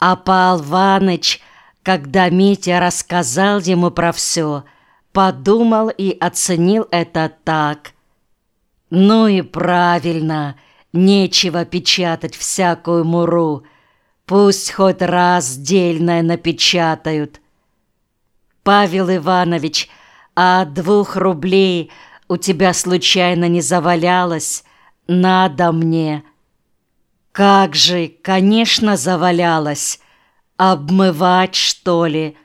А Пал Иваныч, когда Митя рассказал ему про все, подумал и оценил это так. «Ну и правильно, нечего печатать всякую муру, пусть хоть раз дельное напечатают». «Павел Иванович, а двух рублей у тебя случайно не завалялось? Надо мне». Как же, конечно, завалялась. Обмывать, что ли?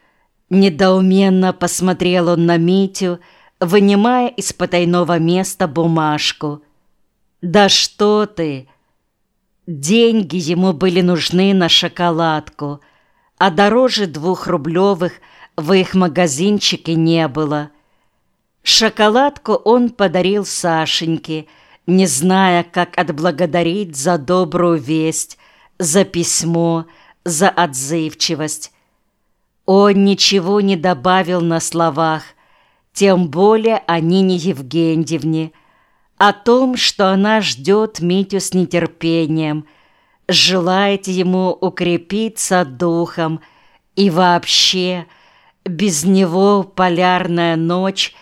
Недоуменно посмотрел он на Митю, вынимая из потайного места бумажку. «Да что ты!» Деньги ему были нужны на шоколадку, а дороже двухрублевых в их магазинчике не было. Шоколадку он подарил Сашеньке – не зная, как отблагодарить за добрую весть, за письмо, за отзывчивость. Он ничего не добавил на словах, тем более о Нине Евгеньевне, о том, что она ждет Митю с нетерпением, желает ему укрепиться духом и вообще без него полярная ночь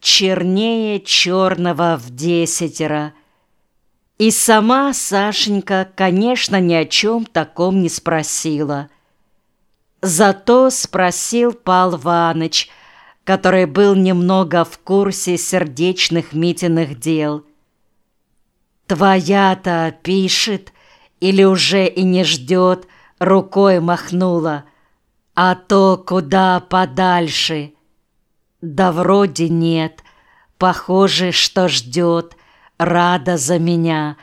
чернее черного в десятеро. И сама Сашенька, конечно, ни о чем таком не спросила. Зато спросил Пал Иваныч, который был немного в курсе сердечных Митиных дел. «Твоя-то пишет или уже и не ждет?» рукой махнула, а то куда подальше. Да вроде нет. Похоже, что ждет, рада за меня.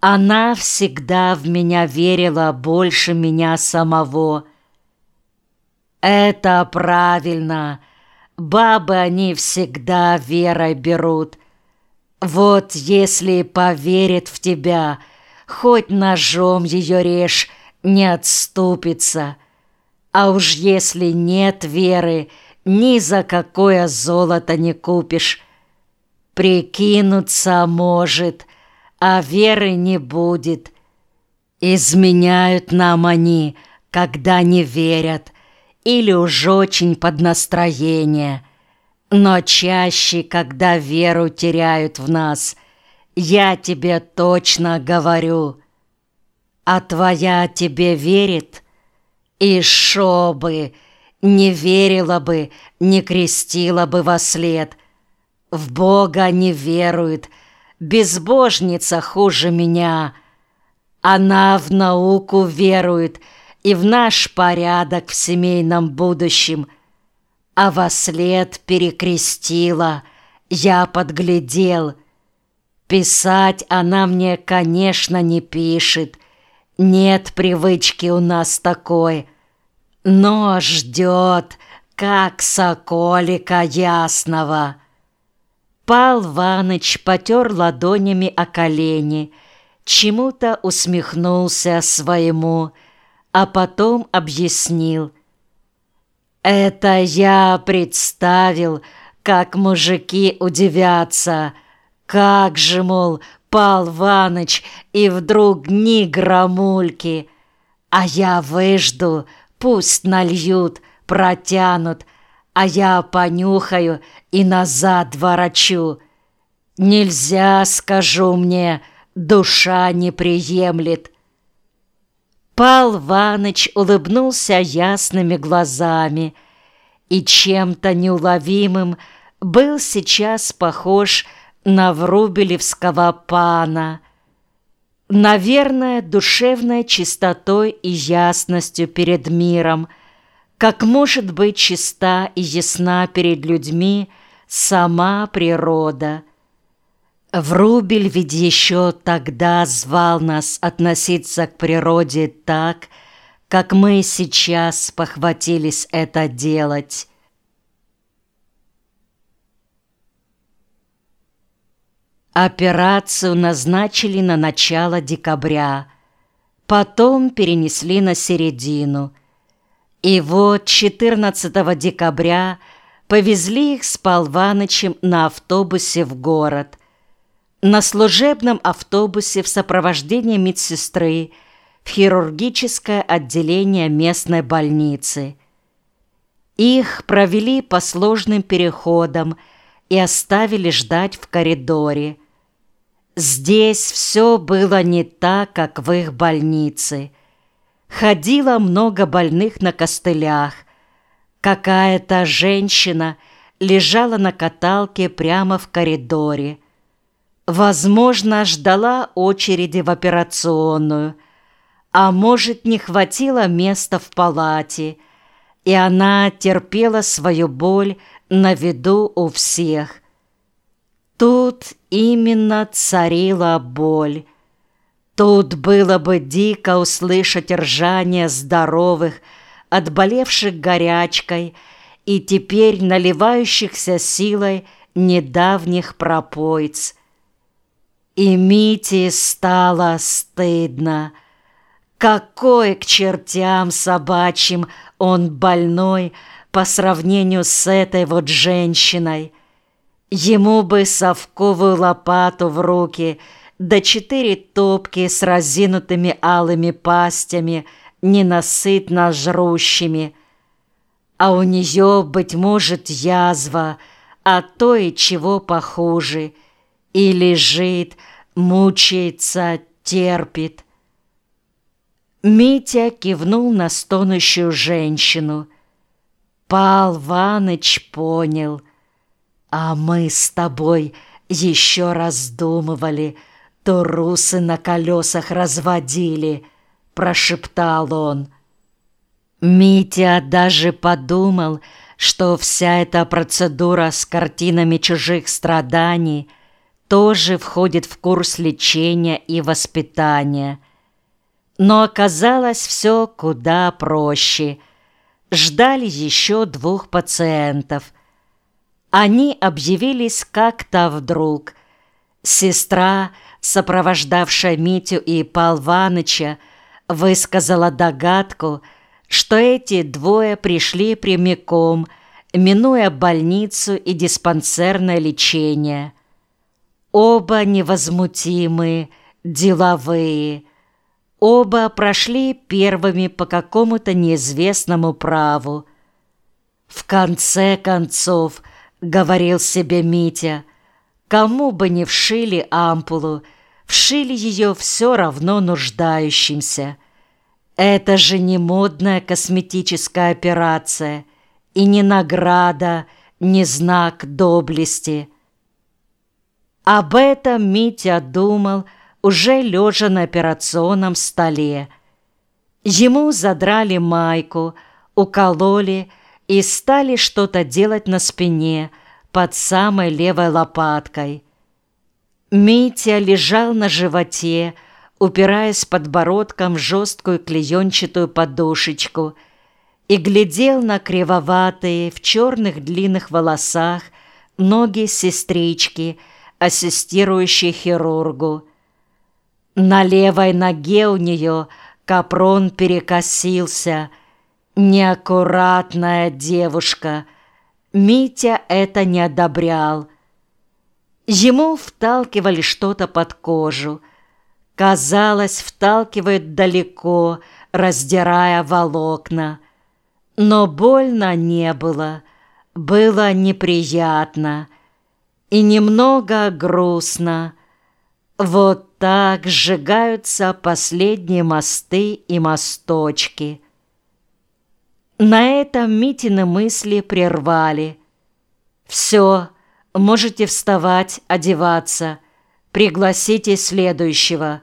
Она всегда в меня верила больше меня самого. Это правильно. Бабы они всегда верой берут. Вот если поверит в тебя, хоть ножом ее режь, не отступится. А уж если нет веры, ни за какое золото не купишь. Прикинуться может, а веры не будет. Изменяют нам они, когда не верят, или уж очень под настроение. Но чаще, когда веру теряют в нас, я тебе точно говорю. А твоя тебе верит? И шо бы, не верила бы, не крестила бы во след. В Бога не верует, безбожница хуже меня. Она в науку верует и в наш порядок в семейном будущем. А во след перекрестила, я подглядел. Писать она мне, конечно, не пишет. Нет привычки у нас такой — но ждет, как соколика ясного. Пал Ваныч потер ладонями о колени, чему-то усмехнулся своему, а потом объяснил. «Это я представил, как мужики удивятся. Как же, мол, Пал Ваныч, и вдруг ни громульки. А я выжду, Пусть нальют, протянут, а я понюхаю и назад ворочу. Нельзя, скажу мне, душа не приемлет. Пал Ваныч улыбнулся ясными глазами и чем-то неуловимым был сейчас похож на врубелевского пана — Наверное, душевной чистотой и ясностью перед миром, как может быть чиста и ясна перед людьми сама природа. Врубель ведь еще тогда звал нас относиться к природе так, как мы сейчас похватились это делать. Операцию назначили на начало декабря, потом перенесли на середину. И вот 14 декабря повезли их с Полванычем на автобусе в город. На служебном автобусе в сопровождении медсестры в хирургическое отделение местной больницы. Их провели по сложным переходам и оставили ждать в коридоре. Здесь все было не так, как в их больнице. Ходило много больных на костылях. Какая-то женщина лежала на каталке прямо в коридоре. Возможно, ждала очереди в операционную, а может, не хватило места в палате, и она терпела свою боль на виду у всех. Тут именно царила боль. Тут было бы дико услышать ржание здоровых, отболевших горячкой и теперь наливающихся силой недавних пропойц. И Мите стало стыдно. Какой к чертям собачьим он больной по сравнению с этой вот женщиной. Ему бы совковую лопату в руки, да четыре топки с разинутыми алыми пастями, ненасытно жрущими. А у нее, быть может, язва, а то и чего похуже. И лежит, мучается, терпит. Митя кивнул на стонущую женщину. Пал Ваныч понял — а мы с тобой еще раздумывали, то русы на колесах разводили, прошептал он. Митя даже подумал, что вся эта процедура с картинами чужих страданий тоже входит в курс лечения и воспитания. Но оказалось все куда проще. Ждали еще двух пациентов – они объявились как-то вдруг. Сестра, сопровождавшая Митю и Пал Ваныча, высказала догадку, что эти двое пришли прямиком, минуя больницу и диспансерное лечение. Оба невозмутимые, деловые. Оба прошли первыми по какому-то неизвестному праву. В конце концов, — говорил себе Митя. «Кому бы не вшили ампулу, вшили ее все равно нуждающимся. Это же не модная косметическая операция и не награда, не знак доблести». Об этом Митя думал, уже лежа на операционном столе. Ему задрали майку, укололи, и стали что-то делать на спине под самой левой лопаткой. Митя лежал на животе, упираясь подбородком в жесткую клеенчатую подушечку и глядел на кривоватые в черных длинных волосах ноги сестрички, ассистирующей хирургу. На левой ноге у нее капрон перекосился – Неаккуратная девушка. Митя это не одобрял. Ему вталкивали что-то под кожу. Казалось, вталкивают далеко, раздирая волокна. Но больно не было, было неприятно и немного грустно. Вот так сжигаются последние мосты и мосточки. На этом Митины мысли прервали. «Все, можете вставать, одеваться. Пригласите следующего».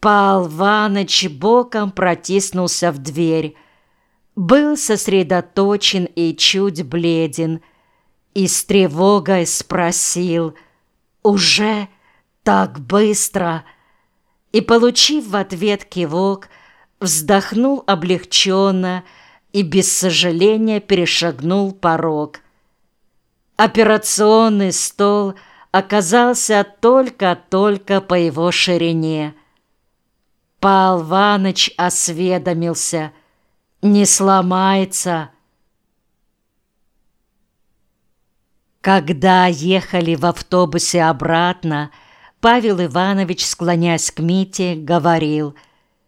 Пал Ваныч боком протиснулся в дверь. Был сосредоточен и чуть бледен. И с тревогой спросил «Уже так быстро?» И, получив в ответ кивок, вздохнул облегченно и без сожаления перешагнул порог. Операционный стол оказался только-только по его ширине. Пал Ваныч осведомился, не сломается. Когда ехали в автобусе обратно, Павел Иванович, склоняясь к Мите, говорил –